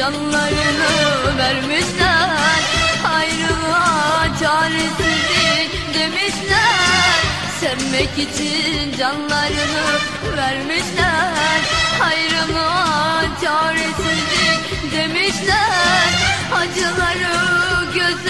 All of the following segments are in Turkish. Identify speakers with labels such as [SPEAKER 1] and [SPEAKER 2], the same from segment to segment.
[SPEAKER 1] canlarını vermişler. Ayrılığa çaresizlik demişler. Sevmek için canlarını vermişler. Ayrılığa çaresizlik demişler. Acıları göz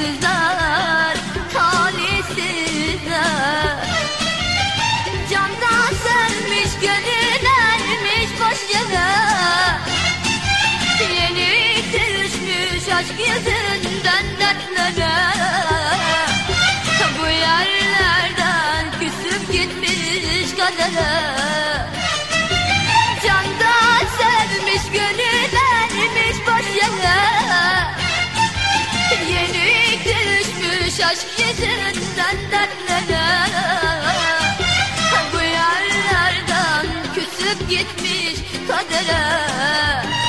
[SPEAKER 1] talihsizler, talihsizler. Candan sevmiş gönül ermiş boş yere Yeni düşmüş aşk yüzünden dertlere aşk yüzünden dertlere. Bu yerlerden küsüp gitmiş kadere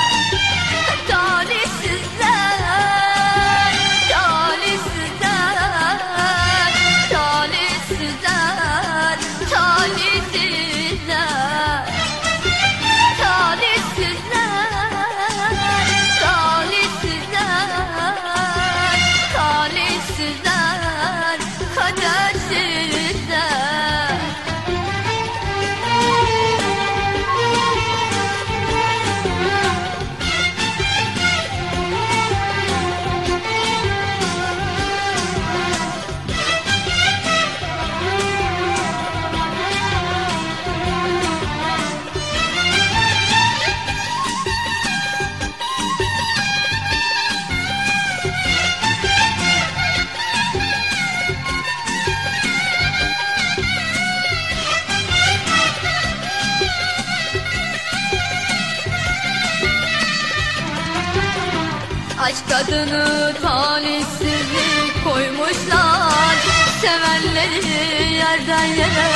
[SPEAKER 1] Aşk adını talihsizlik koymuşlar. Sevenleri yerden yere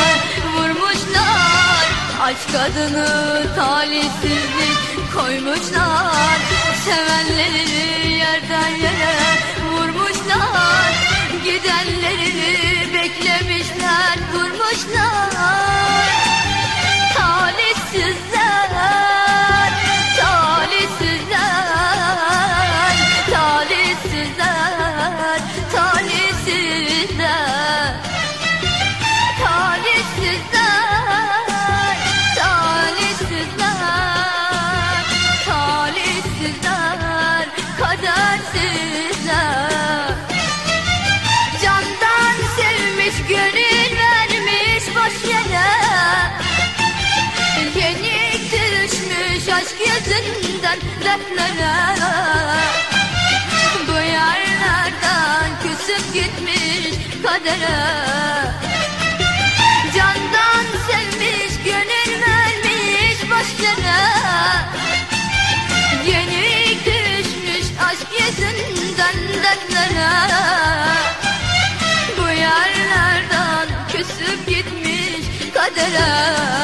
[SPEAKER 1] vurmuşlar. Aşk adını talihsizlik koymuşlar. Sevenleri yerden yere vurmuşlar. Gidenlerini gönül vermiş boş yere. Yenik düşmüş aşk yüzünden dertlere. Bu yerlerden küsüp gitmiş kadere. Candan sevmiş gönül vermiş boş yere. Yenik düşmüş aşk yüzünden dertlere Bu